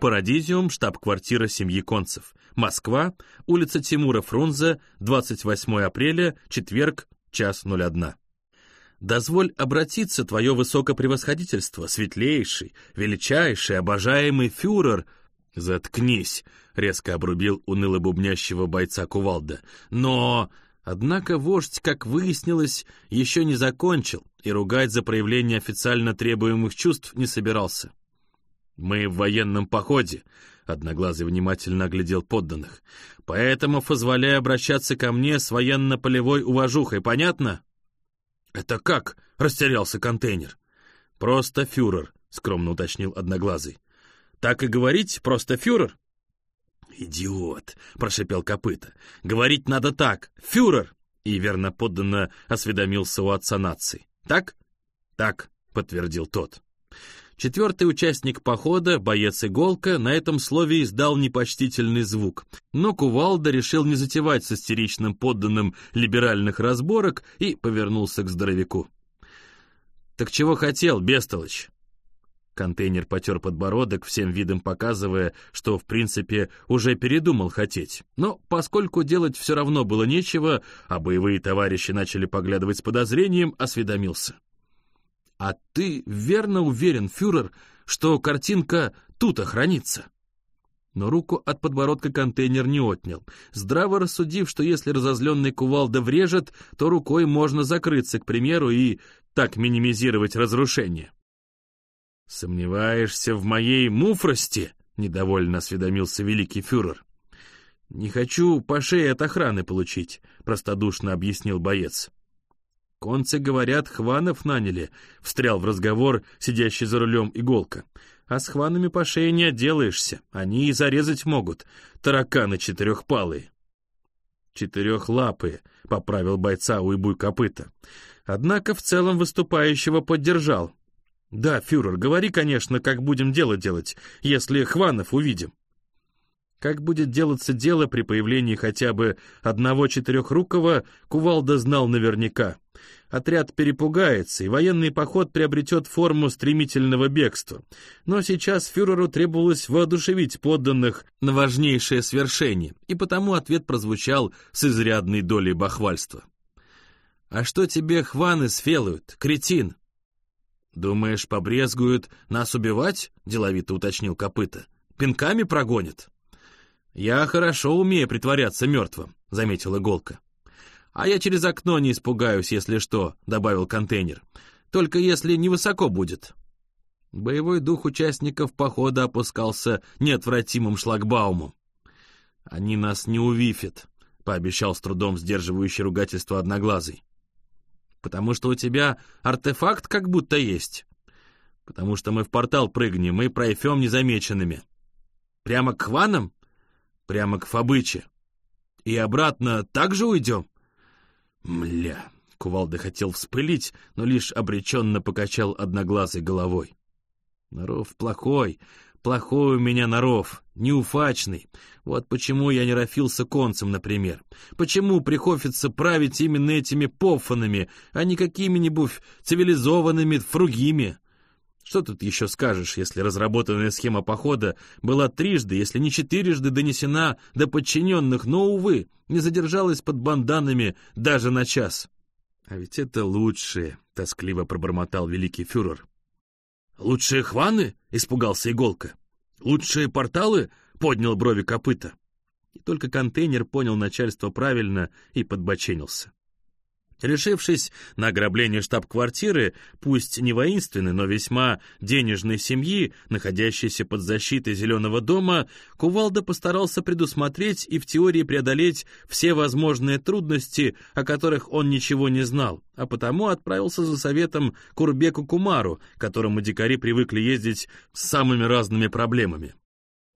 Парадизиум, штаб-квартира семьи Концев. Москва, улица Тимура Фрунзе, 28 апреля, четверг, час 01. Дозволь обратиться, твое высокопревосходительство, светлейший, величайший, обожаемый фюрер. Заткнись, резко обрубил уныло бубнящего бойца кувалда. Но... Однако вождь, как выяснилось, еще не закончил и ругать за проявление официально требуемых чувств не собирался. «Мы в военном походе», — Одноглазый внимательно оглядел подданных, «поэтому позволяю обращаться ко мне с военно-полевой уважухой, понятно?» «Это как?» — растерялся контейнер. «Просто фюрер», — скромно уточнил Одноглазый. «Так и говорить, просто фюрер?» «Идиот!» — прошипел копыта. «Говорить надо так! Фюрер!» И верно подданно осведомился у отца нации. «Так?» «Так», — подтвердил тот. Четвертый участник похода, боец Иголка, на этом слове издал непочтительный звук, но Кувалда решил не затевать с истеричным подданным либеральных разборок и повернулся к здоровяку. «Так чего хотел, бестолочь?» Контейнер потер подбородок, всем видом показывая, что, в принципе, уже передумал хотеть. Но поскольку делать все равно было нечего, а боевые товарищи начали поглядывать с подозрением, осведомился. «А ты верно уверен, фюрер, что картинка тут охранится?» Но руку от подбородка контейнер не отнял, здраво рассудив, что если разозленный кувалда врежет, то рукой можно закрыться, к примеру, и так минимизировать разрушение. «Сомневаешься в моей муфрости?» — недовольно осведомился великий фюрер. «Не хочу по шее от охраны получить», — простодушно объяснил боец. «Концы, говорят, хванов наняли», — встрял в разговор сидящий за рулем иголка. «А с хванами по шее не отделаешься, они и зарезать могут, тараканы четырехпалые». «Четырехлапые», — поправил бойца уйбуй копыта. Однако в целом выступающего поддержал. «Да, фюрер, говори, конечно, как будем дело делать, если Хванов увидим». Как будет делаться дело при появлении хотя бы одного четырехрукого, Кувалда знал наверняка. Отряд перепугается, и военный поход приобретет форму стремительного бегства. Но сейчас фюреру требовалось воодушевить подданных на важнейшее свершение, и потому ответ прозвучал с изрядной долей бахвальства. «А что тебе хваны сфелают, кретин?» «Думаешь, побрезгуют нас убивать?» — деловито уточнил копыта. «Пинками прогонят?» «Я хорошо умею притворяться мертвым», — заметил Иголка. «А я через окно не испугаюсь, если что», — добавил контейнер. «Только если невысоко будет». Боевой дух участников похода опускался неотвратимым шлагбаумом. «Они нас не увифят», — пообещал с трудом сдерживающий ругательство одноглазый. Потому что у тебя артефакт как будто есть. Потому что мы в портал прыгнем и пройдем незамеченными. Прямо к Хванам? Прямо к Фабыче. И обратно так же уйдем? Мля, Кувалда хотел вспылить, но лишь обреченно покачал одноглазой головой. Наров плохой, Плохой у меня норов, неуфачный. Вот почему я не рофился концем, например. Почему приходится править именно этими пофанами, а не какими-нибудь цивилизованными фругими? Что тут еще скажешь, если разработанная схема похода была трижды, если не четырежды донесена до подчиненных, но, увы, не задержалась под банданами даже на час? А ведь это лучшее, — тоскливо пробормотал великий фюрер. «Лучшие хваны?» — испугался Иголка. «Лучшие порталы?» — поднял брови копыта. И только контейнер понял начальство правильно и подбоченился. Решившись на ограбление штаб-квартиры, пусть не воинственной, но весьма денежной семьи, находящейся под защитой Зеленого дома, Кувалда постарался предусмотреть и в теории преодолеть все возможные трудности, о которых он ничего не знал, а потому отправился за советом к Урбеку Кумару, которому дикари привыкли ездить с самыми разными проблемами.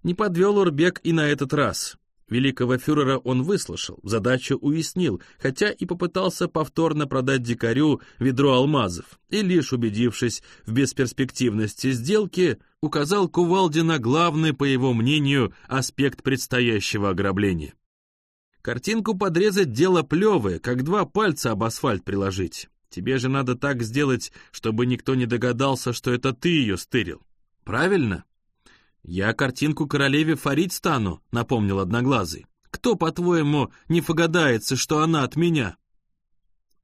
Не подвел Урбек и на этот раз. Великого фюрера он выслушал, задачу уяснил, хотя и попытался повторно продать дикарю ведро алмазов, и лишь убедившись в бесперспективности сделки, указал Кувалде на главный, по его мнению, аспект предстоящего ограбления. Картинку подрезать дело плевое, как два пальца об асфальт приложить. Тебе же надо так сделать, чтобы никто не догадался, что это ты ее стырил. Правильно? «Я картинку королеве фарить стану», — напомнил Одноглазый. «Кто, по-твоему, не погадается, что она от меня?»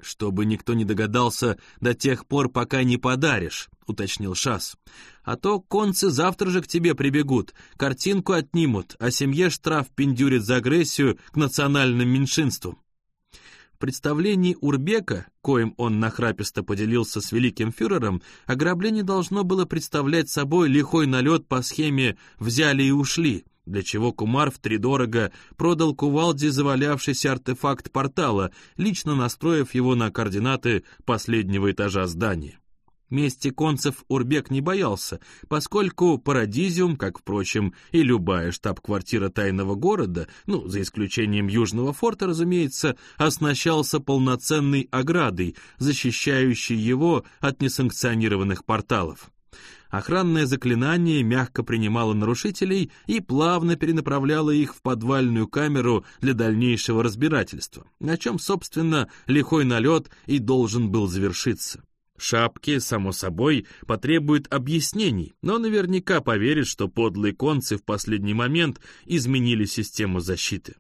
«Чтобы никто не догадался до тех пор, пока не подаришь», — уточнил Шас. «А то концы завтра же к тебе прибегут, картинку отнимут, а семье штраф пиндюрит за агрессию к национальным меньшинствам». В представлении Урбека, коим он нахраписто поделился с великим фюрером, ограбление должно было представлять собой лихой налет по схеме «взяли и ушли», для чего Кумар втридорого продал Кувалде завалявшийся артефакт портала, лично настроив его на координаты последнего этажа здания. Мести концев Урбек не боялся, поскольку Парадизиум, как, впрочем, и любая штаб-квартира тайного города, ну, за исключением Южного форта, разумеется, оснащался полноценной оградой, защищающей его от несанкционированных порталов. Охранное заклинание мягко принимало нарушителей и плавно перенаправляло их в подвальную камеру для дальнейшего разбирательства, на чем, собственно, лихой налет и должен был завершиться. Шапки, само собой, потребуют объяснений, но наверняка поверит, что подлые концы в последний момент изменили систему защиты.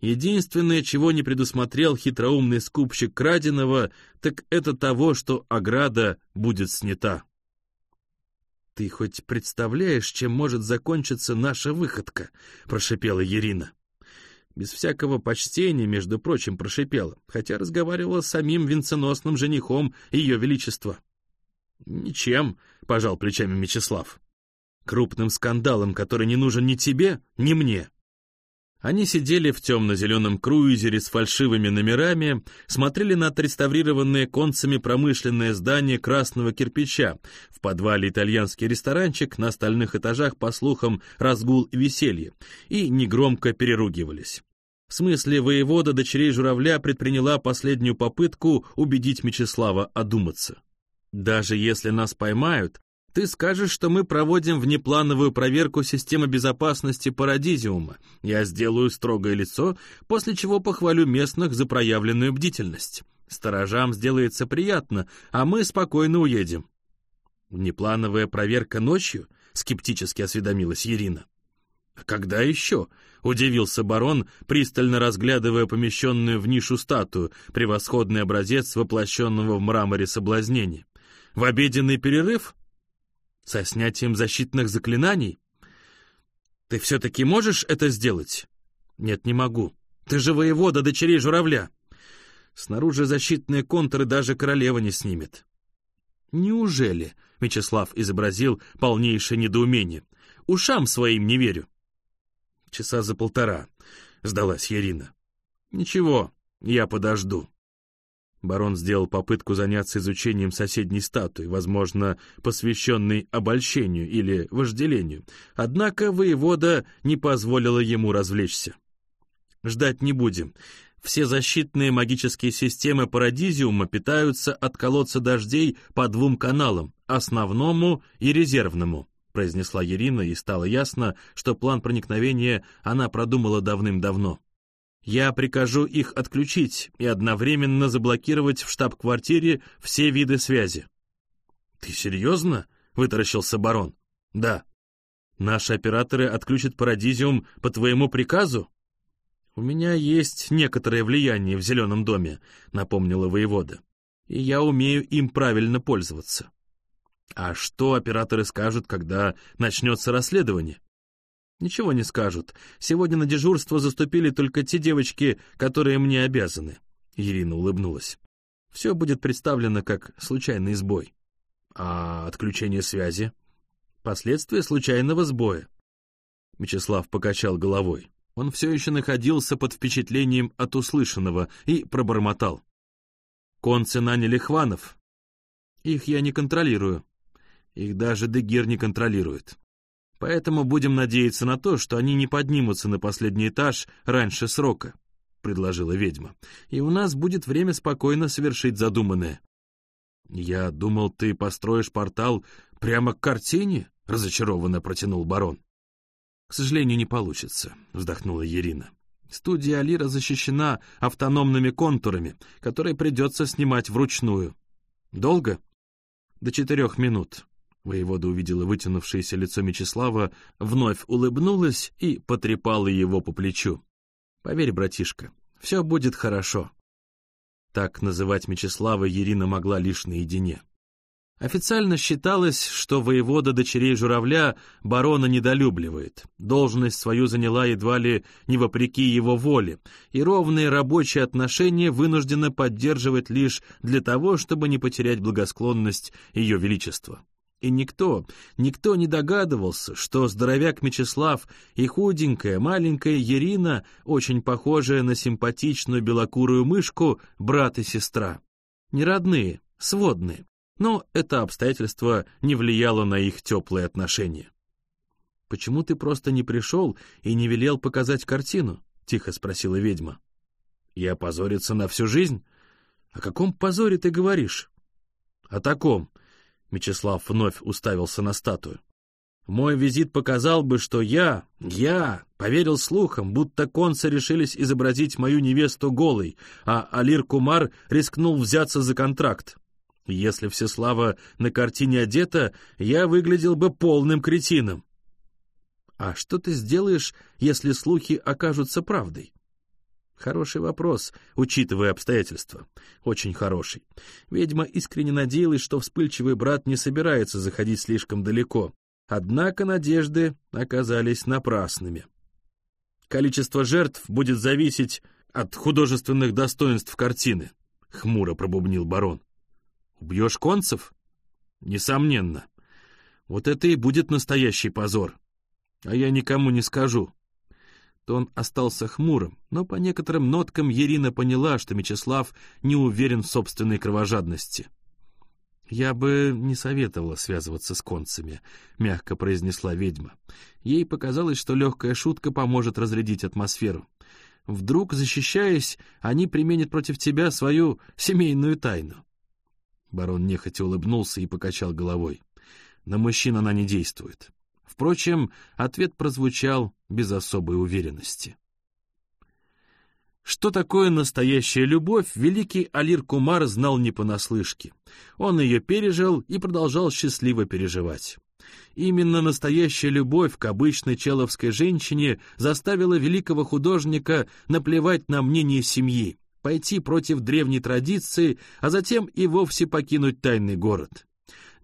Единственное, чего не предусмотрел хитроумный скупщик краденого, так это того, что ограда будет снята. «Ты хоть представляешь, чем может закончиться наша выходка?» — прошипела Ирина. Без всякого почтения, между прочим, прошипела, хотя разговаривала с самим венценосным женихом Ее Величества. «Ничем», — пожал плечами Мечислав. «Крупным скандалом, который не нужен ни тебе, ни мне». Они сидели в темно-зеленом круизере с фальшивыми номерами, смотрели на отреставрированное концами промышленное здание красного кирпича, в подвале итальянский ресторанчик, на остальных этажах, по слухам, разгул и веселье, и негромко переругивались. В смысле, воевода дочерей журавля предприняла последнюю попытку убедить Мечислава одуматься. «Даже если нас поймают, ты скажешь, что мы проводим внеплановую проверку системы безопасности Парадизиума. Я сделаю строгое лицо, после чего похвалю местных за проявленную бдительность. Сторожам сделается приятно, а мы спокойно уедем». «Внеплановая проверка ночью?» — скептически осведомилась Ирина. «А когда еще?» — удивился барон, пристально разглядывая помещенную в нишу статую, превосходный образец воплощенного в мраморе соблазнения. «В обеденный перерыв?» Со снятием защитных заклинаний? Ты все-таки можешь это сделать? Нет, не могу. Ты же воевода дочерей журавля. Снаружи защитные контуры даже королева не снимет. Неужели? Мечислав изобразил полнейшее недоумение. Ушам своим не верю. Часа за полтора, сдалась Ирина. Ничего, я подожду. Барон сделал попытку заняться изучением соседней статуи, возможно, посвященной обольщению или вожделению, однако воевода не позволила ему развлечься. «Ждать не будем. Все защитные магические системы Парадизиума питаются от колодца дождей по двум каналам, основному и резервному», произнесла Ирина, и стало ясно, что план проникновения она продумала давным-давно. Я прикажу их отключить и одновременно заблокировать в штаб-квартире все виды связи. Ты серьезно? Вытаращился барон. Да. Наши операторы отключат парадизиум по твоему приказу? У меня есть некоторое влияние в зеленом доме, напомнила воевода. И я умею им правильно пользоваться. А что операторы скажут, когда начнется расследование? Ничего не скажут. Сегодня на дежурство заступили только те девочки, которые мне обязаны. Ирина улыбнулась. Все будет представлено как случайный сбой. А отключение связи? Последствия случайного сбоя. Мечислав покачал головой. Он все еще находился под впечатлением от услышанного и пробормотал. Концы наняли хванов. Их я не контролирую. Их даже Дегир не контролирует. Поэтому будем надеяться на то, что они не поднимутся на последний этаж раньше срока», — предложила ведьма. «И у нас будет время спокойно совершить задуманное». «Я думал, ты построишь портал прямо к картине?» — разочарованно протянул барон. «К сожалению, не получится», — вздохнула Ирина. «Студия Алира защищена автономными контурами, которые придется снимать вручную. Долго?» «До четырех минут. Воевода увидела вытянувшееся лицо Мечислава, вновь улыбнулась и потрепала его по плечу. «Поверь, братишка, все будет хорошо». Так называть Мечислава Ирина могла лишь наедине. Официально считалось, что воевода дочерей журавля барона недолюбливает. Должность свою заняла едва ли не вопреки его воле, и ровные рабочие отношения вынуждена поддерживать лишь для того, чтобы не потерять благосклонность ее величества. И никто, никто не догадывался, что здоровяк Мечислав и худенькая маленькая Ирина, очень похожая на симпатичную белокурую мышку, брат и сестра. Не родные, сводные, но это обстоятельство не влияло на их теплые отношения. «Почему ты просто не пришел и не велел показать картину?» — тихо спросила ведьма. «Я позориться на всю жизнь? О каком позоре ты говоришь?» «О таком», Мечислав вновь уставился на статую. Мой визит показал бы, что я, я, поверил слухам, будто концы решились изобразить мою невесту голой, а Алир Кумар рискнул взяться за контракт. Если Всеслава на картине одета, я выглядел бы полным кретином. А что ты сделаешь, если слухи окажутся правдой? Хороший вопрос, учитывая обстоятельства. Очень хороший. Ведьма искренне надеялась, что вспыльчивый брат не собирается заходить слишком далеко. Однако надежды оказались напрасными. Количество жертв будет зависеть от художественных достоинств картины, — хмуро пробубнил барон. Убьешь концев? Несомненно. Вот это и будет настоящий позор. А я никому не скажу то он остался хмурым, но по некоторым ноткам Ирина поняла, что Мечислав не уверен в собственной кровожадности. «Я бы не советовала связываться с концами», — мягко произнесла ведьма. Ей показалось, что легкая шутка поможет разрядить атмосферу. Вдруг, защищаясь, они применят против тебя свою семейную тайну. Барон нехотя улыбнулся и покачал головой. На мужчин она не действует. Впрочем, ответ прозвучал без особой уверенности. Что такое настоящая любовь, великий Алир Кумар знал не понаслышке. Он ее пережил и продолжал счастливо переживать. Именно настоящая любовь к обычной человской женщине заставила великого художника наплевать на мнение семьи, пойти против древней традиции, а затем и вовсе покинуть тайный город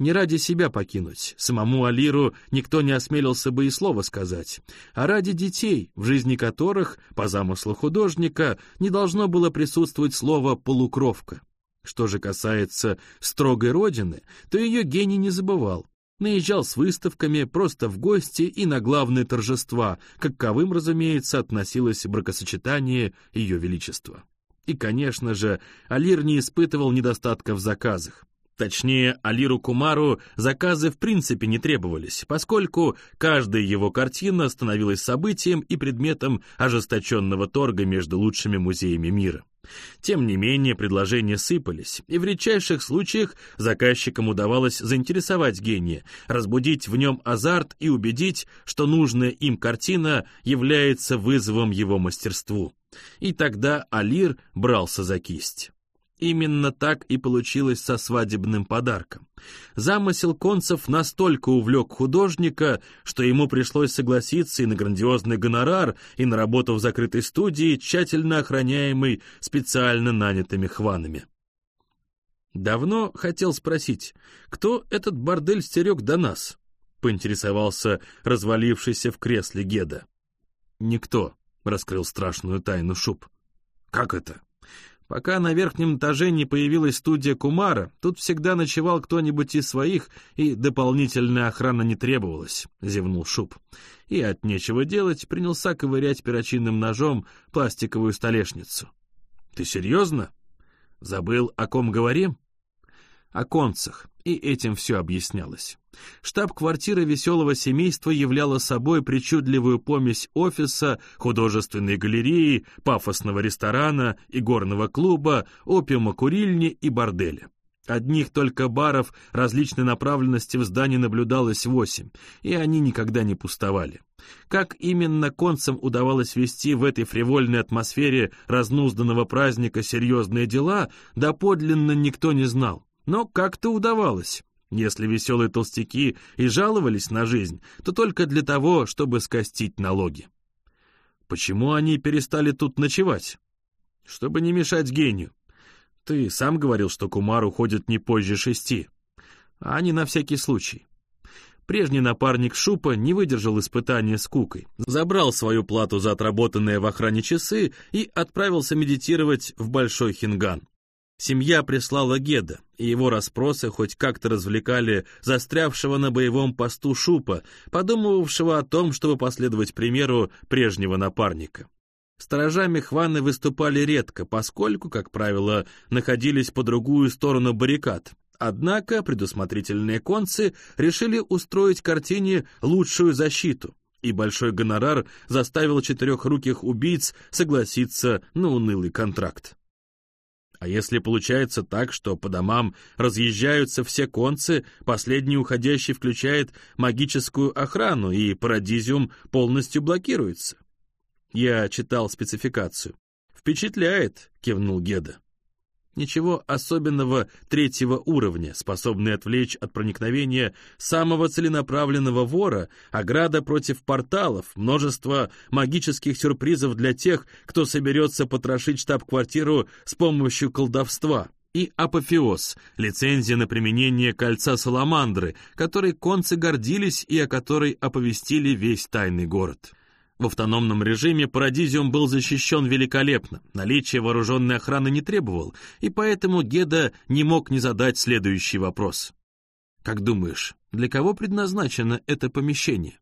не ради себя покинуть, самому Алиру никто не осмелился бы и слова сказать, а ради детей, в жизни которых, по замыслу художника, не должно было присутствовать слово «полукровка». Что же касается строгой родины, то ее гений не забывал. Наезжал с выставками просто в гости и на главные торжества, каковым, разумеется, относилось бракосочетание Ее Величества. И, конечно же, Алир не испытывал недостатка в заказах. Точнее, Алиру Кумару заказы в принципе не требовались, поскольку каждая его картина становилась событием и предметом ожесточенного торга между лучшими музеями мира. Тем не менее, предложения сыпались, и в редчайших случаях заказчикам удавалось заинтересовать гения, разбудить в нем азарт и убедить, что нужная им картина является вызовом его мастерству. И тогда Алир брался за кисть. Именно так и получилось со свадебным подарком. Замысел концев настолько увлек художника, что ему пришлось согласиться и на грандиозный гонорар, и на работу в закрытой студии, тщательно охраняемой специально нанятыми хванами. Давно хотел спросить, кто этот бордель стерег до нас? Поинтересовался развалившийся в кресле Геда. Никто, раскрыл страшную тайну Шуб. Как это? Пока на верхнем этаже не появилась студия Кумара, тут всегда ночевал кто-нибудь из своих, и дополнительная охрана не требовалась», — зевнул Шуб. И от нечего делать принялся ковырять перочинным ножом пластиковую столешницу. «Ты серьезно? Забыл, о ком говорим?» «О концах, и этим все объяснялось». Штаб-квартира веселого семейства являла собой причудливую помесь офиса, художественной галереи, пафосного ресторана, игорного клуба, опиума-курильни и борделя. Одних только баров различной направленности в здании наблюдалось восемь, и они никогда не пустовали. Как именно концам удавалось вести в этой фривольной атмосфере разнузданного праздника серьезные дела, доподлинно никто не знал. Но как-то удавалось. Если веселые толстяки и жаловались на жизнь, то только для того, чтобы скостить налоги. Почему они перестали тут ночевать? Чтобы не мешать гению. Ты сам говорил, что Кумар уходит не позже шести. А они на всякий случай. Прежний напарник Шупа не выдержал испытания скукой, забрал свою плату за отработанные в охране часы и отправился медитировать в Большой Хинган. Семья прислала Геда, и его расспросы хоть как-то развлекали застрявшего на боевом посту Шупа, подумывавшего о том, чтобы последовать примеру прежнего напарника. Сторожами Хваны выступали редко, поскольку, как правило, находились по другую сторону баррикад. Однако предусмотрительные концы решили устроить картине лучшую защиту, и большой гонорар заставил четырехруких убийц согласиться на унылый контракт. А если получается так, что по домам разъезжаются все концы, последний уходящий включает магическую охрану, и парадизиум полностью блокируется? Я читал спецификацию. «Впечатляет», — кивнул Геда. Ничего особенного третьего уровня, способный отвлечь от проникновения самого целенаправленного вора, ограда против порталов, множество магических сюрпризов для тех, кто соберется потрошить штаб-квартиру с помощью колдовства. И апофеоз, лицензия на применение кольца Саламандры, которой концы гордились и о которой оповестили весь тайный город. В автономном режиме Парадизиум был защищен великолепно, наличие вооруженной охраны не требовал, и поэтому Геда не мог не задать следующий вопрос. «Как думаешь, для кого предназначено это помещение?»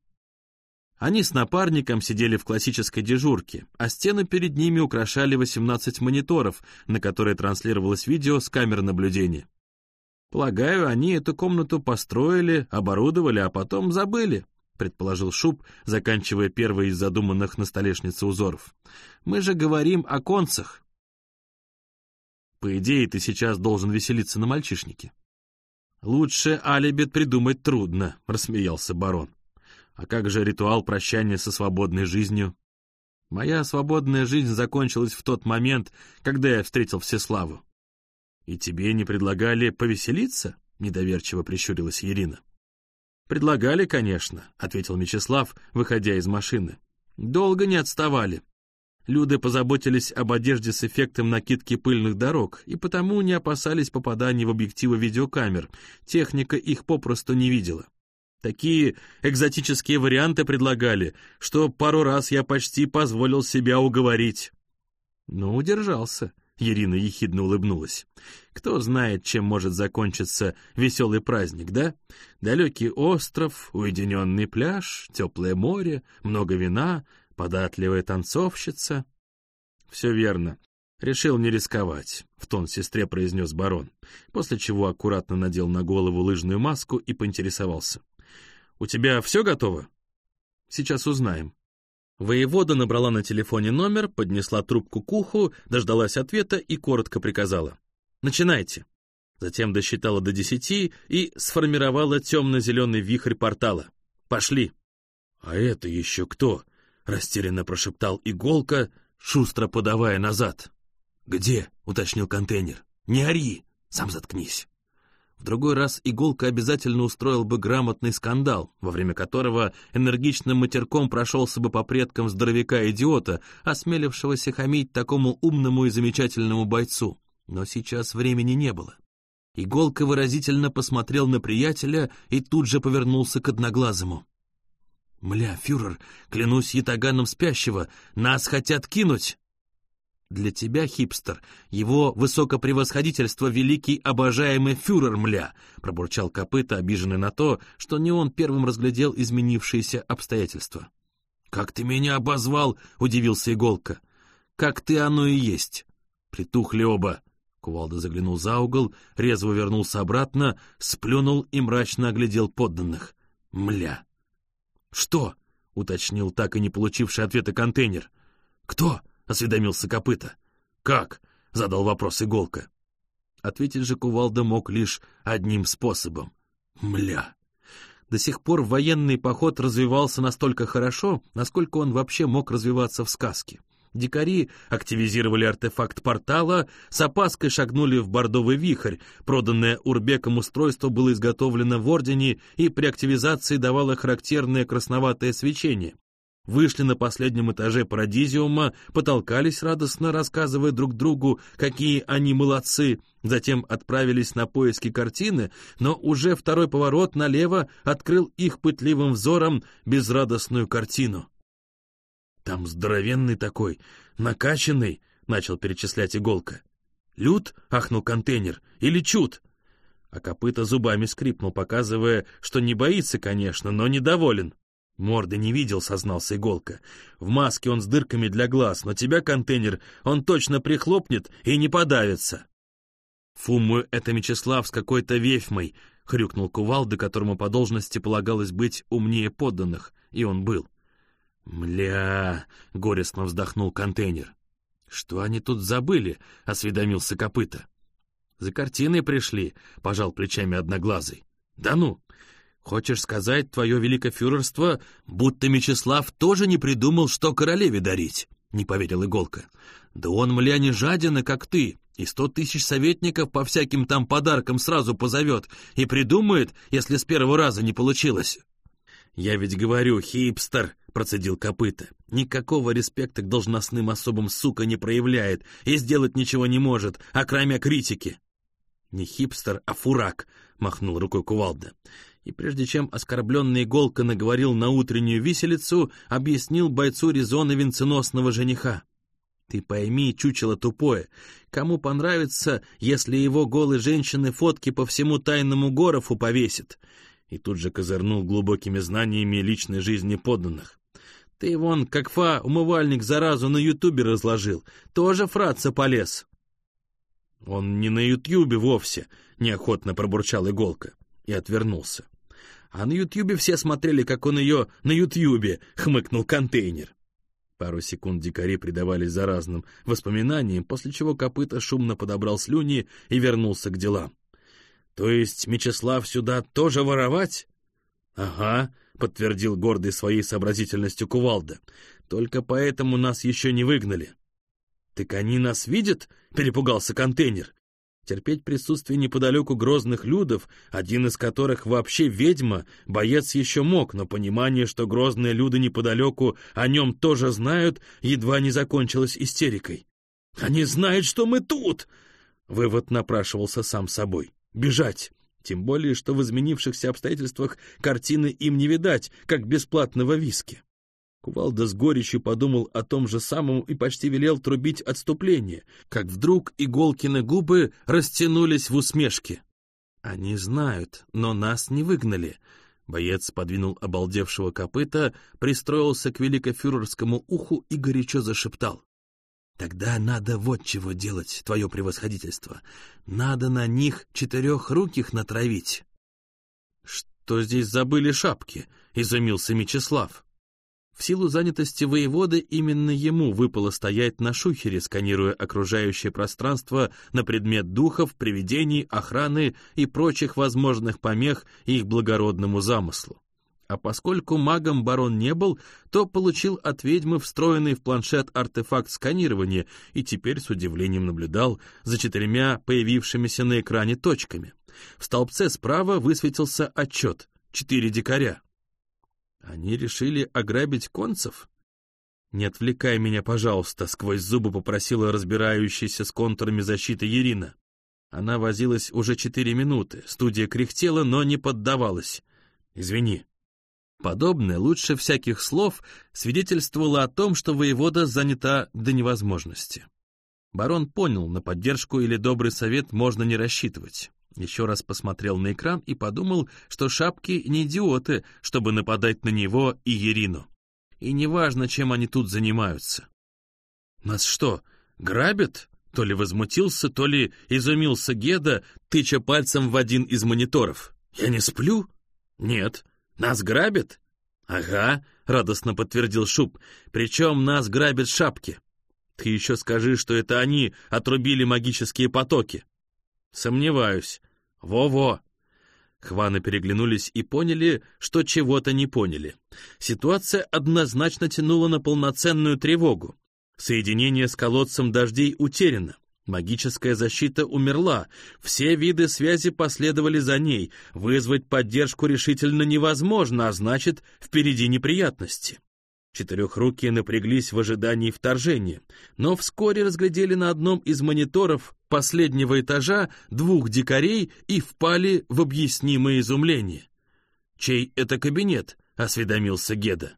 Они с напарником сидели в классической дежурке, а стены перед ними украшали 18 мониторов, на которые транслировалось видео с камер наблюдения. Полагаю, они эту комнату построили, оборудовали, а потом забыли, предположил Шуб, заканчивая первый из задуманных на столешнице узоров. «Мы же говорим о концах». «По идее, ты сейчас должен веселиться на мальчишнике». «Лучше алибет придумать трудно», — рассмеялся барон. «А как же ритуал прощания со свободной жизнью?» «Моя свободная жизнь закончилась в тот момент, когда я встретил Всеславу». «И тебе не предлагали повеселиться?» — недоверчиво прищурилась Ирина. «Предлагали, конечно», — ответил Мечислав, выходя из машины. «Долго не отставали. Люди позаботились об одежде с эффектом накидки пыльных дорог и потому не опасались попадания в объективы видеокамер, техника их попросту не видела. Такие экзотические варианты предлагали, что пару раз я почти позволил себя уговорить. Но удержался. Ирина ехидно улыбнулась. «Кто знает, чем может закончиться веселый праздник, да? Далекий остров, уединенный пляж, теплое море, много вина, податливая танцовщица». «Все верно. Решил не рисковать», — в тон сестре произнес барон, после чего аккуратно надел на голову лыжную маску и поинтересовался. «У тебя все готово?» «Сейчас узнаем», Воевода набрала на телефоне номер, поднесла трубку к уху, дождалась ответа и коротко приказала. «Начинайте». Затем досчитала до десяти и сформировала темно-зеленый вихрь портала. «Пошли». «А это еще кто?» — растерянно прошептал Иголка, шустро подавая назад. «Где?» — уточнил контейнер. «Не ори! Сам заткнись!» В другой раз Иголка обязательно устроил бы грамотный скандал, во время которого энергичным матерком прошелся бы по предкам здоровяка-идиота, осмелившегося хамить такому умному и замечательному бойцу. Но сейчас времени не было. Иголка выразительно посмотрел на приятеля и тут же повернулся к одноглазому. «Мля, фюрер, клянусь ятаганом спящего, нас хотят кинуть!» Для тебя, хипстер, его высокопревосходительство великий обожаемый фюрер мля, пробурчал копыта, обиженный на то, что не он первым разглядел изменившиеся обстоятельства. Как ты меня обозвал, удивился Иголка. Как ты оно и есть. Притухли оба. Кувалда заглянул за угол, резво вернулся обратно, сплюнул и мрачно оглядел подданных. Мля. Что? уточнил так и не получивший ответа контейнер. Кто? Осведомился копыта. «Как?» — задал вопрос Иголка. Ответить же Кувалда мог лишь одним способом. «Мля!» До сих пор военный поход развивался настолько хорошо, насколько он вообще мог развиваться в сказке. Дикари активизировали артефакт портала, с опаской шагнули в бордовый вихрь. Проданное Урбеком устройство было изготовлено в Ордене и при активизации давало характерное красноватое свечение. Вышли на последнем этаже Парадизиума, потолкались радостно, рассказывая друг другу, какие они молодцы, затем отправились на поиски картины, но уже второй поворот налево открыл их пытливым взором безрадостную картину. «Там здоровенный такой, накачанный», — начал перечислять иголка. «Люд?» — ахнул контейнер. «Или чуд?» А копыта зубами скрипнул, показывая, что не боится, конечно, но недоволен. Морды не видел, сознался иголка. В маске он с дырками для глаз, но тебя, контейнер, он точно прихлопнет и не подавится. Фумую, это Мечислав с какой-то вефьмой, хрюкнул кувалда, которому по должности полагалось быть умнее подданных, и он был. «Мля!» — горестно вздохнул контейнер. «Что они тут забыли?» — осведомился копыта. «За картиной пришли», — пожал плечами одноглазый. «Да ну! Хочешь сказать, твое великофюрерство, будто Мечислав тоже не придумал, что королеве дарить?» — не поверил Иголка. «Да он, мля, не жаден, как ты, и сто тысяч советников по всяким там подаркам сразу позовет и придумает, если с первого раза не получилось». «Я ведь говорю, хипстер», — процедил копыта. «Никакого респекта к должностным особам сука не проявляет и сделать ничего не может, кроме критики». «Не хипстер, а фурак», — махнул рукой кувалда и прежде чем оскорбленный иголка наговорил на утреннюю виселицу, объяснил бойцу резоны венценосного жениха. Ты пойми, чучело тупое, кому понравится, если его голые женщины фотки по всему тайному Горову повесит? И тут же козырнул глубокими знаниями личной жизни подданных. Ты вон, как фа, умывальник заразу на ютубе разложил, тоже фратца полез. Он не на ютюбе вовсе, неохотно пробурчал иголка и отвернулся. А на Ютьюбе все смотрели, как он ее на Ютьюбе, хмыкнул контейнер. Пару секунд дикари предавались заразным воспоминаниям, после чего копыта шумно подобрал слюни и вернулся к делам. «То есть Мечислав сюда тоже воровать?» «Ага», — подтвердил гордый своей сообразительностью кувалда. «Только поэтому нас еще не выгнали». «Так они нас видят?» — перепугался контейнер. Терпеть присутствие неподалеку грозных людов, один из которых вообще ведьма, боец еще мог, но понимание, что грозные люди неподалеку о нем тоже знают, едва не закончилось истерикой. «Они знают, что мы тут!» Вывод напрашивался сам собой. «Бежать!» Тем более, что в изменившихся обстоятельствах картины им не видать, как бесплатного виски. Кувалда с горечью подумал о том же самом и почти велел трубить отступление, как вдруг иголкины губы растянулись в усмешке. «Они знают, но нас не выгнали». Боец подвинул обалдевшего копыта, пристроился к великофюрерскому уху и горячо зашептал. «Тогда надо вот чего делать, твое превосходительство. Надо на них четырехруких натравить». «Что здесь забыли шапки?» — изумился Мечислав. В силу занятости воеводы именно ему выпало стоять на шухере, сканируя окружающее пространство на предмет духов, привидений, охраны и прочих возможных помех их благородному замыслу. А поскольку магом барон не был, то получил от ведьмы встроенный в планшет артефакт сканирования и теперь с удивлением наблюдал за четырьмя появившимися на экране точками. В столбце справа высветился отчет «Четыре дикаря». Они решили ограбить концев? «Не отвлекай меня, пожалуйста», — сквозь зубы попросила разбирающаяся с контурами защиты Ирина. Она возилась уже четыре минуты, студия кряхтела, но не поддавалась. «Извини». Подобное, лучше всяких слов, свидетельствовало о том, что воевода занята до невозможности. Барон понял, на поддержку или добрый совет можно не рассчитывать. Еще раз посмотрел на экран и подумал, что шапки не идиоты, чтобы нападать на него и Ерину. И неважно, чем они тут занимаются. «Нас что, грабят?» То ли возмутился, то ли изумился Геда, тыча пальцем в один из мониторов. «Я не сплю?» «Нет. Нас грабят?» «Ага», — радостно подтвердил Шуб. «Причем нас грабят шапки». «Ты еще скажи, что это они отрубили магические потоки». «Сомневаюсь. Во-во!» Хваны переглянулись и поняли, что чего-то не поняли. Ситуация однозначно тянула на полноценную тревогу. Соединение с колодцем дождей утеряно. Магическая защита умерла, все виды связи последовали за ней, вызвать поддержку решительно невозможно, а значит, впереди неприятности. Четырехрукие напряглись в ожидании вторжения, но вскоре разглядели на одном из мониторов последнего этажа двух дикарей и впали в объяснимое изумление. «Чей это кабинет?» — осведомился Геда.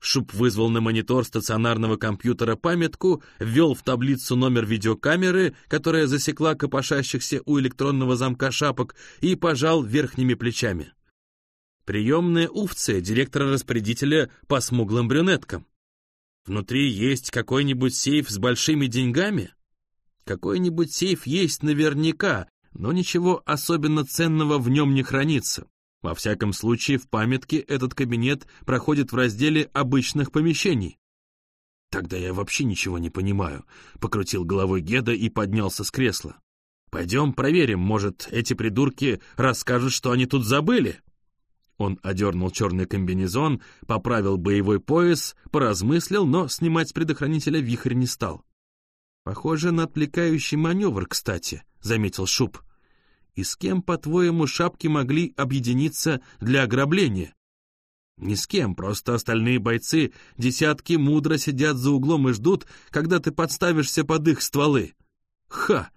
Шуп вызвал на монитор стационарного компьютера памятку, ввел в таблицу номер видеокамеры, которая засекла копошащихся у электронного замка шапок, и пожал верхними плечами. Приемная Уфция, директора-распорядителя по смуглым брюнеткам. Внутри есть какой-нибудь сейф с большими деньгами? Какой-нибудь сейф есть наверняка, но ничего особенно ценного в нем не хранится. Во всяком случае, в памятке этот кабинет проходит в разделе обычных помещений. «Тогда я вообще ничего не понимаю», — покрутил головой Геда и поднялся с кресла. «Пойдем проверим, может, эти придурки расскажут, что они тут забыли?» Он одернул черный комбинезон, поправил боевой пояс, поразмыслил, но снимать с предохранителя вихрь не стал. «Похоже на отвлекающий маневр, кстати», — заметил Шуб. И с кем, по-твоему, шапки могли объединиться для ограбления? Ни с кем, просто остальные бойцы десятки мудро сидят за углом и ждут, когда ты подставишься под их стволы. Ха!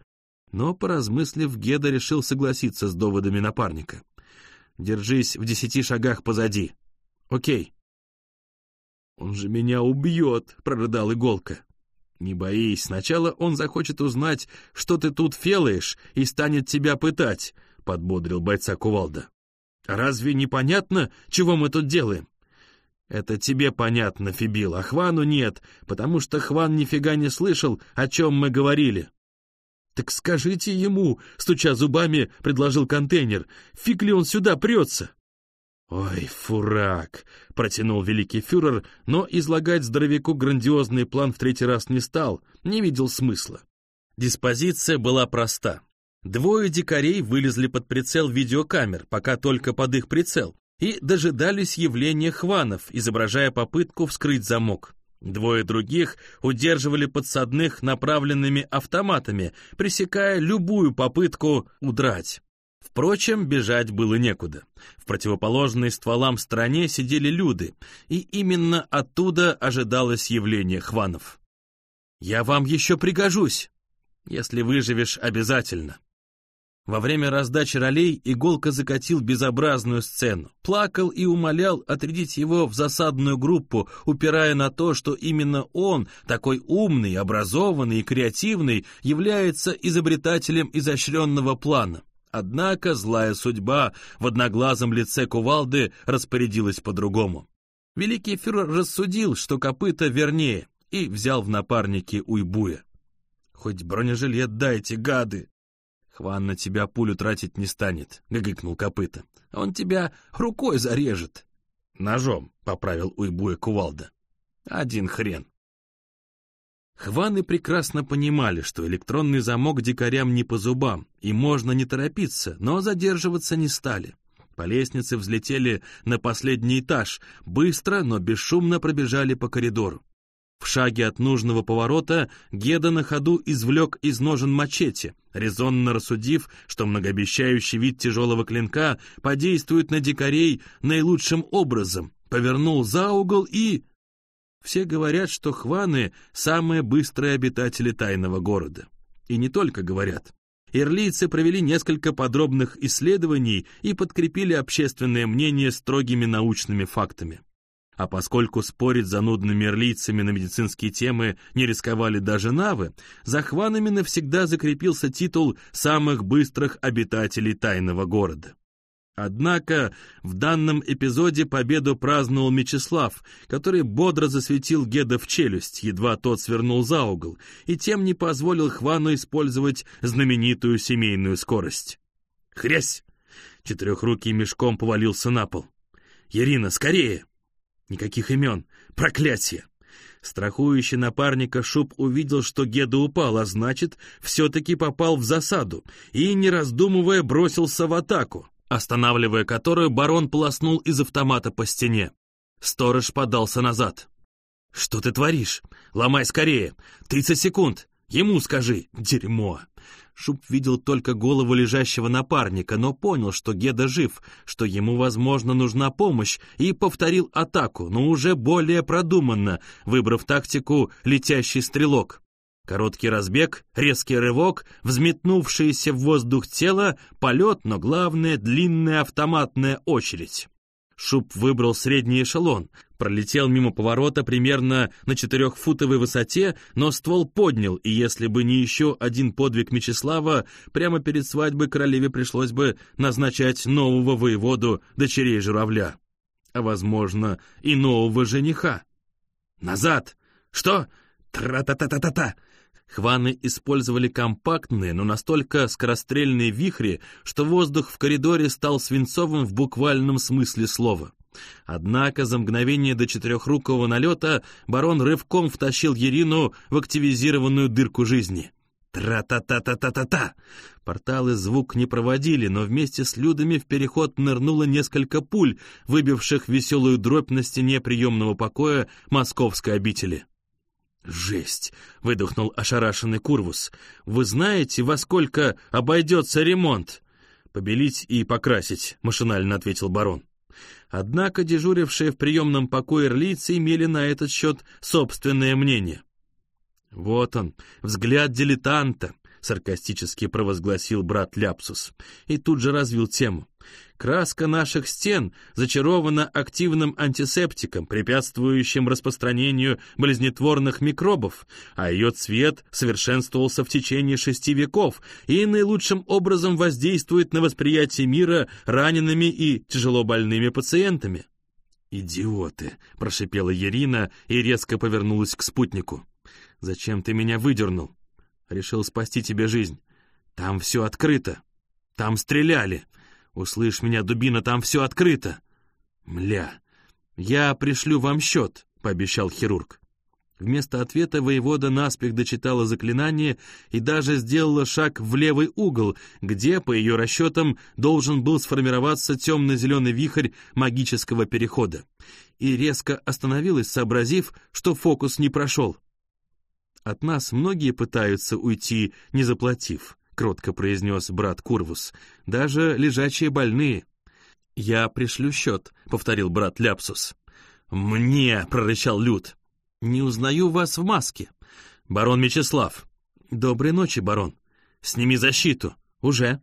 Но, поразмыслив, Геда решил согласиться с доводами напарника. Держись в десяти шагах позади. Окей. Он же меня убьет, прорыдал Иголка. «Не боись, сначала он захочет узнать, что ты тут фелаешь, и станет тебя пытать», — подбодрил бойца Кувалда. «Разве непонятно, чего мы тут делаем?» «Это тебе понятно, Фибил, а Хвану нет, потому что Хван нифига не слышал, о чем мы говорили». «Так скажите ему», — стуча зубами, предложил контейнер, «фиг ли он сюда прется?» «Ой, фурак!» — протянул великий фюрер, но излагать здоровяку грандиозный план в третий раз не стал, не видел смысла. Диспозиция была проста. Двое дикарей вылезли под прицел видеокамер, пока только под их прицел, и дожидались явления хванов, изображая попытку вскрыть замок. Двое других удерживали подсадных направленными автоматами, пресекая любую попытку удрать. Впрочем, бежать было некуда. В противоположной стволам стороне сидели люди, и именно оттуда ожидалось явление хванов. «Я вам еще пригожусь!» «Если выживешь, обязательно!» Во время раздачи ролей Иголка закатил безобразную сцену, плакал и умолял отрядить его в засадную группу, упирая на то, что именно он, такой умный, образованный и креативный, является изобретателем изощренного плана. Однако злая судьба в одноглазом лице кувалды распорядилась по-другому. Великий фюрер рассудил, что копыта вернее, и взял в напарники уйбуя. «Хоть бронежилет дайте, гады!» «Хван на тебя пулю тратить не станет», — гыгыкнул копыта. «Он тебя рукой зарежет». «Ножом», — поправил уйбуя кувалда. «Один хрен». Хваны прекрасно понимали, что электронный замок дикарям не по зубам, и можно не торопиться, но задерживаться не стали. По лестнице взлетели на последний этаж, быстро, но бесшумно пробежали по коридору. В шаге от нужного поворота Геда на ходу извлек из ножен мачете, резонно рассудив, что многообещающий вид тяжелого клинка подействует на дикарей наилучшим образом, повернул за угол и... Все говорят, что хваны — самые быстрые обитатели тайного города. И не только говорят. Ирлийцы провели несколько подробных исследований и подкрепили общественное мнение строгими научными фактами. А поскольку спорить с занудными ирлийцами на медицинские темы не рисковали даже навы, за хванами навсегда закрепился титул самых быстрых обитателей тайного города. Однако в данном эпизоде победу праздновал Мечислав, который бодро засветил Геда в челюсть, едва тот свернул за угол, и тем не позволил Хвану использовать знаменитую семейную скорость. «Хрясь!» Четырехрукий мешком повалился на пол. «Ирина, скорее!» Никаких имен. Проклятие! Страхующий напарника Шуб увидел, что Геда упал, а значит, все-таки попал в засаду, и, не раздумывая, бросился в атаку останавливая которую барон полоснул из автомата по стене. Сторож подался назад. «Что ты творишь? Ломай скорее! Тридцать секунд! Ему скажи! Дерьмо!» Шуб видел только голову лежащего напарника, но понял, что Геда жив, что ему, возможно, нужна помощь, и повторил атаку, но уже более продуманно, выбрав тактику «летящий стрелок». Короткий разбег, резкий рывок, взметнувшееся в воздух тело, полет, но главное — длинная автоматная очередь. Шуб выбрал средний эшелон, пролетел мимо поворота примерно на четырехфутовой высоте, но ствол поднял, и если бы не еще один подвиг Мечислава, прямо перед свадьбой королеве пришлось бы назначать нового воеводу дочерей журавля. А, возможно, и нового жениха. «Назад! Что? Тра-та-та-та-та-та!» Хваны использовали компактные, но настолько скорострельные вихри, что воздух в коридоре стал свинцовым в буквальном смысле слова. Однако за мгновение до четырехрукого налета барон рывком втащил Ерину в активизированную дырку жизни. Тра-та-та-та-та-та-та! Порталы звук не проводили, но вместе с людами в переход нырнуло несколько пуль, выбивших веселую дробь на стене приемного покоя московской обители. «Жесть!» — выдохнул ошарашенный Курвус. «Вы знаете, во сколько обойдется ремонт?» «Побелить и покрасить», — машинально ответил барон. Однако дежурившие в приемном покое эрлицы имели на этот счет собственное мнение. «Вот он, взгляд дилетанта», — саркастически провозгласил брат Ляпсус, и тут же развил тему. Краска наших стен зачарована активным антисептиком, препятствующим распространению болезнетворных микробов, а ее цвет совершенствовался в течение шести веков и наилучшим образом воздействует на восприятие мира ранеными и тяжелобольными пациентами. «Идиоты!» — прошипела Ирина и резко повернулась к спутнику. «Зачем ты меня выдернул?» «Решил спасти тебе жизнь. Там все открыто. Там стреляли. «Услышь меня, дубина, там все открыто!» «Мля! Я пришлю вам счет», — пообещал хирург. Вместо ответа воевода наспех дочитала заклинание и даже сделала шаг в левый угол, где, по ее расчетам, должен был сформироваться темно-зеленый вихрь магического перехода. И резко остановилась, сообразив, что фокус не прошел. От нас многие пытаются уйти, не заплатив кротко произнес брат Курвус. «Даже лежачие больные». «Я пришлю счет», — повторил брат Ляпсус. «Мне!» — прорычал Люд. «Не узнаю вас в маске». «Барон Мечислав». «Доброй ночи, барон». «Сними защиту». «Уже».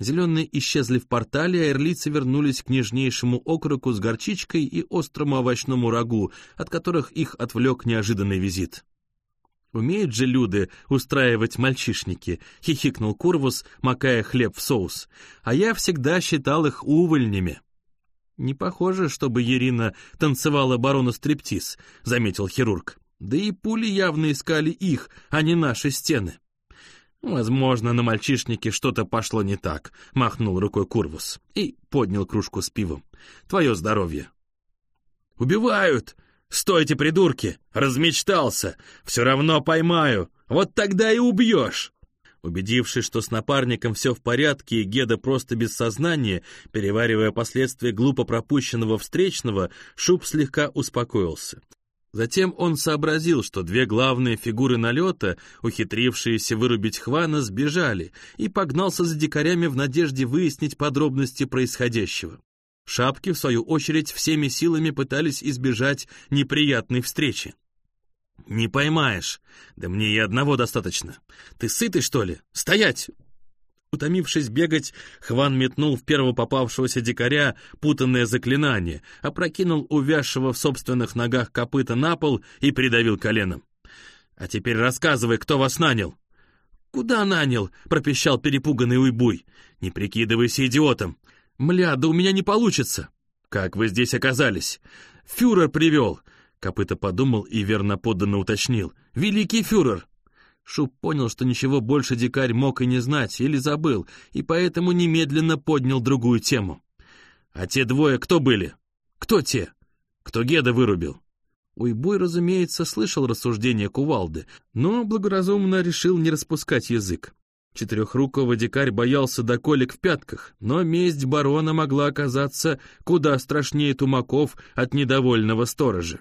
Зеленые исчезли в портале, а эрлицы вернулись к нежнейшему округу с горчичкой и острому овощному рагу, от которых их отвлек неожиданный визит. «Умеют же люди устраивать мальчишники», — хихикнул Курвус, макая хлеб в соус. «А я всегда считал их увольнями». «Не похоже, чтобы Ирина танцевала барона стриптиз», — заметил хирург. «Да и пули явно искали их, а не наши стены». «Возможно, на мальчишнике что-то пошло не так», — махнул рукой Курвус и поднял кружку с пивом. «Твое здоровье». «Убивают!» «Стойте, придурки! Размечтался! Все равно поймаю! Вот тогда и убьешь!» Убедившись, что с напарником все в порядке и Геда просто без сознания, переваривая последствия глупо пропущенного встречного, Шуб слегка успокоился. Затем он сообразил, что две главные фигуры налета, ухитрившиеся вырубить Хвана, сбежали, и погнался за дикарями в надежде выяснить подробности происходящего. Шапки, в свою очередь, всеми силами пытались избежать неприятной встречи. «Не поймаешь. Да мне и одного достаточно. Ты сытый, что ли? Стоять!» Утомившись бегать, Хван метнул в первого попавшегося дикаря путанное заклинание, опрокинул увязшего в собственных ногах копыта на пол и придавил коленом. «А теперь рассказывай, кто вас нанял?» «Куда нанял?» — пропищал перепуганный уйбуй. «Не прикидывайся идиотом. «Мля, да у меня не получится!» «Как вы здесь оказались?» «Фюрер привел!» Копыта подумал и верно подданно уточнил. «Великий фюрер!» Шуб понял, что ничего больше дикарь мог и не знать, или забыл, и поэтому немедленно поднял другую тему. «А те двое кто были?» «Кто те?» «Кто Геда вырубил?» Уйбуй, разумеется, слышал рассуждения кувалды, но благоразумно решил не распускать язык. Четырехрукого дикарь боялся до колик в пятках, но месть барона могла оказаться куда страшнее тумаков от недовольного сторожа.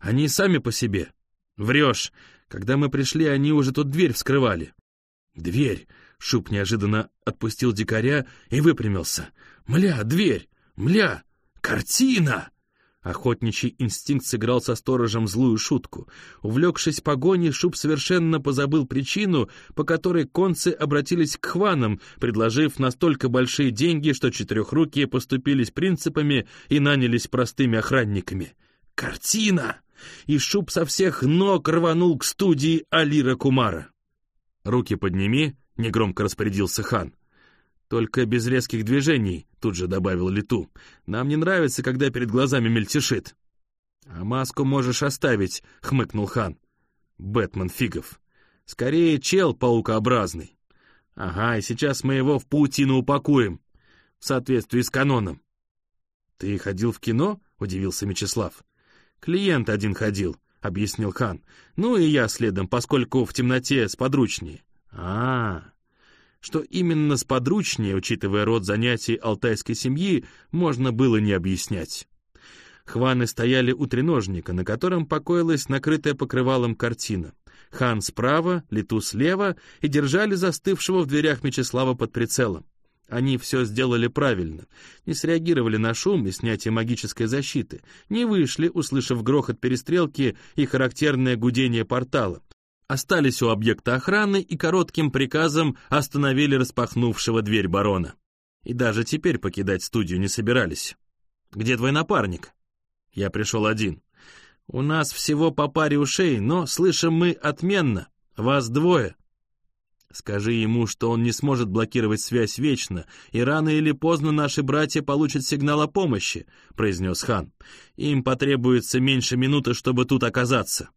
Они сами по себе. Врешь. Когда мы пришли, они уже тут дверь вскрывали. Дверь. Шуб неожиданно отпустил дикаря и выпрямился. Мля, дверь! Мля! Картина! Охотничий инстинкт сыграл со сторожем злую шутку. Увлекшись погоней, Шуб совершенно позабыл причину, по которой концы обратились к хванам, предложив настолько большие деньги, что четырехрукие поступились принципами и нанялись простыми охранниками. «Картина!» И Шуб со всех ног рванул к студии Алира Кумара. «Руки подними», — негромко распорядился хан. «Только без резких движений», — тут же добавил Литу. «Нам не нравится, когда перед глазами мельтешит». «А маску можешь оставить», — хмыкнул хан. «Бэтмен фигов. Скорее, чел паукообразный. Ага, и сейчас мы его в паутину упакуем, в соответствии с каноном». «Ты ходил в кино?» — удивился Мечислав. «Клиент один ходил», — объяснил хан. «Ну и я следом, поскольку в темноте сподручнее». «А-а-а!» Что именно сподручнее, учитывая род занятий алтайской семьи, можно было не объяснять. Хваны стояли у треножника, на котором покоилась накрытая покрывалом картина. Хан справа, Лету слева и держали застывшего в дверях Мечислава под прицелом. Они все сделали правильно, не среагировали на шум и снятие магической защиты, не вышли, услышав грохот перестрелки и характерное гудение портала, остались у объекта охраны и коротким приказом остановили распахнувшего дверь барона. И даже теперь покидать студию не собирались. «Где твой напарник?» Я пришел один. «У нас всего по паре ушей, но слышим мы отменно. Вас двое». Скажи ему, что он не сможет блокировать связь вечно, и рано или поздно наши братья получат сигнал о помощи», — произнес хан. «Им потребуется меньше минуты, чтобы тут оказаться».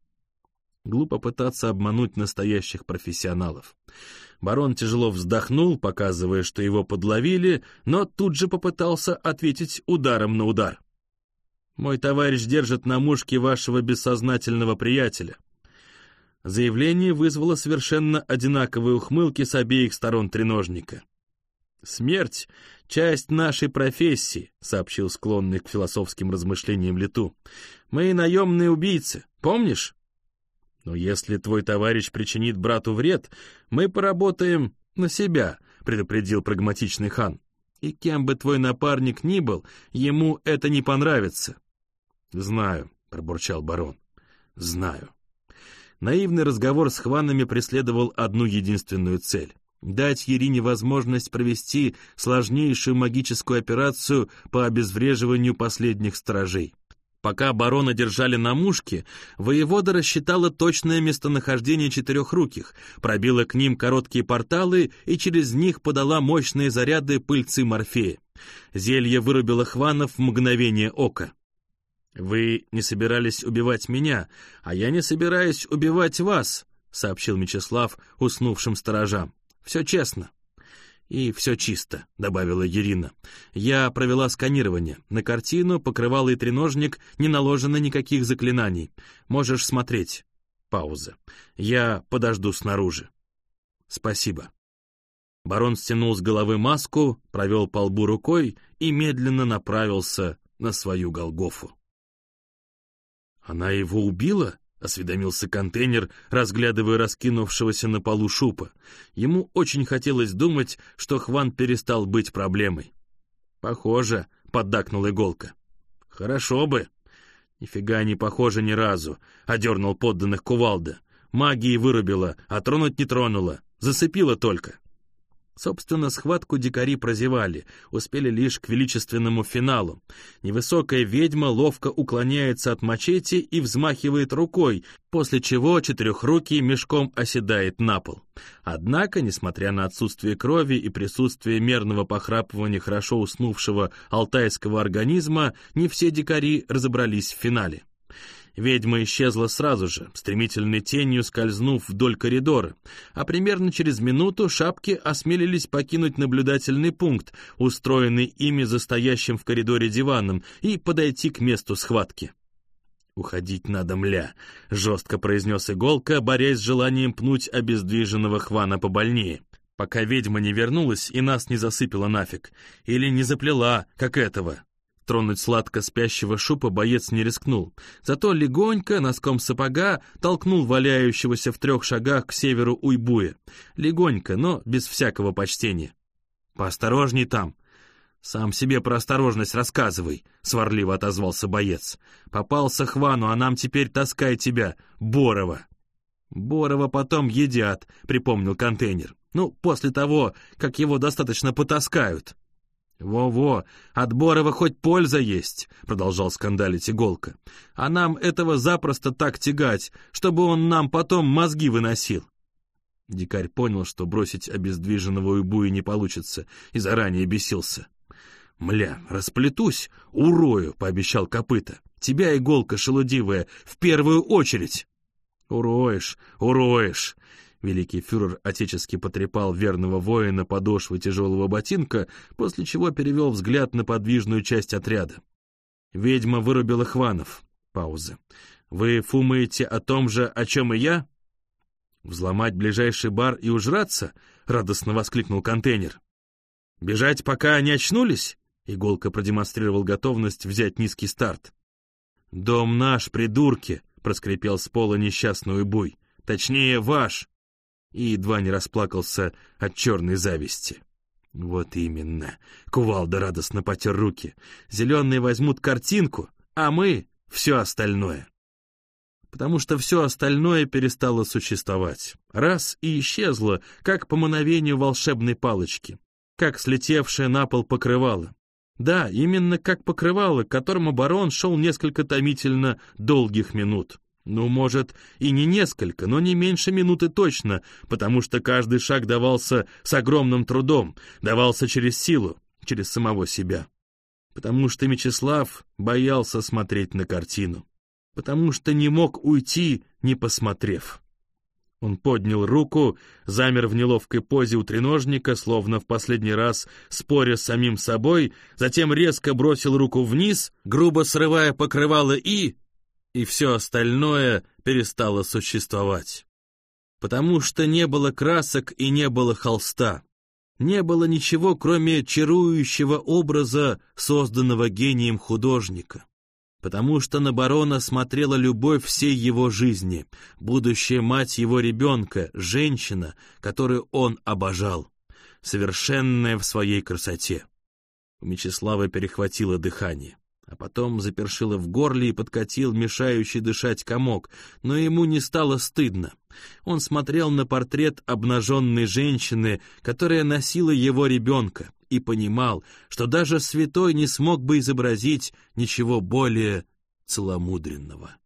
Глупо пытаться обмануть настоящих профессионалов. Барон тяжело вздохнул, показывая, что его подловили, но тут же попытался ответить ударом на удар. «Мой товарищ держит на мушке вашего бессознательного приятеля». Заявление вызвало совершенно одинаковые ухмылки с обеих сторон треножника. «Смерть — часть нашей профессии», — сообщил склонный к философским размышлениям Лету. «Мы наемные убийцы, помнишь?» Но если твой товарищ причинит брату вред, мы поработаем на себя, предупредил прагматичный хан. И кем бы твой напарник ни был, ему это не понравится. Знаю, пробурчал барон. Знаю. Наивный разговор с хванами преследовал одну единственную цель — дать Ерине возможность провести сложнейшую магическую операцию по обезвреживанию последних стражей. Пока барона держали на мушке, воевода рассчитала точное местонахождение четырехруких, пробила к ним короткие порталы и через них подала мощные заряды пыльцы морфея. Зелье вырубило хванов в мгновение ока. «Вы не собирались убивать меня, а я не собираюсь убивать вас», — сообщил Мечислав уснувшим сторожам. «Все честно». «И все чисто», — добавила Ирина. «Я провела сканирование. На картину, покрывало и треножник не наложено никаких заклинаний. Можешь смотреть». Пауза. «Я подожду снаружи». «Спасибо». Барон стянул с головы маску, провел по лбу рукой и медленно направился на свою Голгофу. «Она его убила?» — осведомился контейнер, разглядывая раскинувшегося на полу шупа. Ему очень хотелось думать, что Хван перестал быть проблемой. «Похоже», — поддакнул Иголка. «Хорошо бы». «Нифига не похоже ни разу», — одернул подданных кувалда. «Магии вырубила, а тронуть не тронула. Засыпила только». Собственно, схватку дикари прозевали, успели лишь к величественному финалу. Невысокая ведьма ловко уклоняется от мачете и взмахивает рукой, после чего четырехрукий мешком оседает на пол. Однако, несмотря на отсутствие крови и присутствие мерного похрапывания хорошо уснувшего алтайского организма, не все дикари разобрались в финале. Ведьма исчезла сразу же, стремительной тенью скользнув вдоль коридора, а примерно через минуту шапки осмелились покинуть наблюдательный пункт, устроенный ими за стоящим в коридоре диваном, и подойти к месту схватки. «Уходить надо, мля», — жестко произнес Иголка, борясь с желанием пнуть обездвиженного Хвана побольнее. «Пока ведьма не вернулась и нас не засыпила нафиг. Или не заплела, как этого. Тронуть сладко спящего шупа боец не рискнул, зато легонько носком сапога толкнул валяющегося в трех шагах к северу уйбуя. Легонько, но без всякого почтения. «Поосторожней там!» «Сам себе про осторожность рассказывай», — сварливо отозвался боец. «Попался Хвану, а нам теперь таскай тебя, Борова». «Борова потом едят», — припомнил контейнер. «Ну, после того, как его достаточно потаскают». «Во-во, от Борова хоть польза есть», — продолжал скандалить Иголка. «А нам этого запросто так тягать, чтобы он нам потом мозги выносил». Дикарь понял, что бросить обездвиженного уйбуя не получится, и заранее бесился. «Мля, расплетусь, урою», — пообещал копыта. «Тебя, иголка шелудивая, в первую очередь!» «Уроешь, уроешь!» Великий фюрер отечески потрепал верного воина подошвы тяжелого ботинка, после чего перевел взгляд на подвижную часть отряда. «Ведьма вырубила Хванов». Пауза. «Вы фумаете о том же, о чем и я?» «Взломать ближайший бар и ужраться?» — радостно воскликнул контейнер. «Бежать, пока они очнулись?» — Иголка продемонстрировал готовность взять низкий старт. «Дом наш, придурки!» — проскрипел с пола несчастный буй. «Точнее, ваш!» И едва не расплакался от черной зависти. Вот именно. Кувалда радостно потер руки. Зеленые возьмут картинку, а мы — все остальное. Потому что все остальное перестало существовать. Раз и исчезло, как по мановению волшебной палочки, как слетевшее на пол покрывало. Да, именно как покрывало, к которому барон шел несколько томительно долгих минут. Ну, может, и не несколько, но не меньше минуты точно, потому что каждый шаг давался с огромным трудом, давался через силу, через самого себя. Потому что Мечислав боялся смотреть на картину. Потому что не мог уйти, не посмотрев. Он поднял руку, замер в неловкой позе у треножника, словно в последний раз споря с самим собой, затем резко бросил руку вниз, грубо срывая покрывало и и все остальное перестало существовать. Потому что не было красок и не было холста. Не было ничего, кроме чарующего образа, созданного гением художника. Потому что на барона смотрела любовь всей его жизни, будущая мать его ребенка, женщина, которую он обожал, совершенная в своей красоте. У Мечислава перехватило дыхание а потом запершило в горле и подкатил мешающий дышать комок, но ему не стало стыдно. Он смотрел на портрет обнаженной женщины, которая носила его ребенка, и понимал, что даже святой не смог бы изобразить ничего более целомудренного.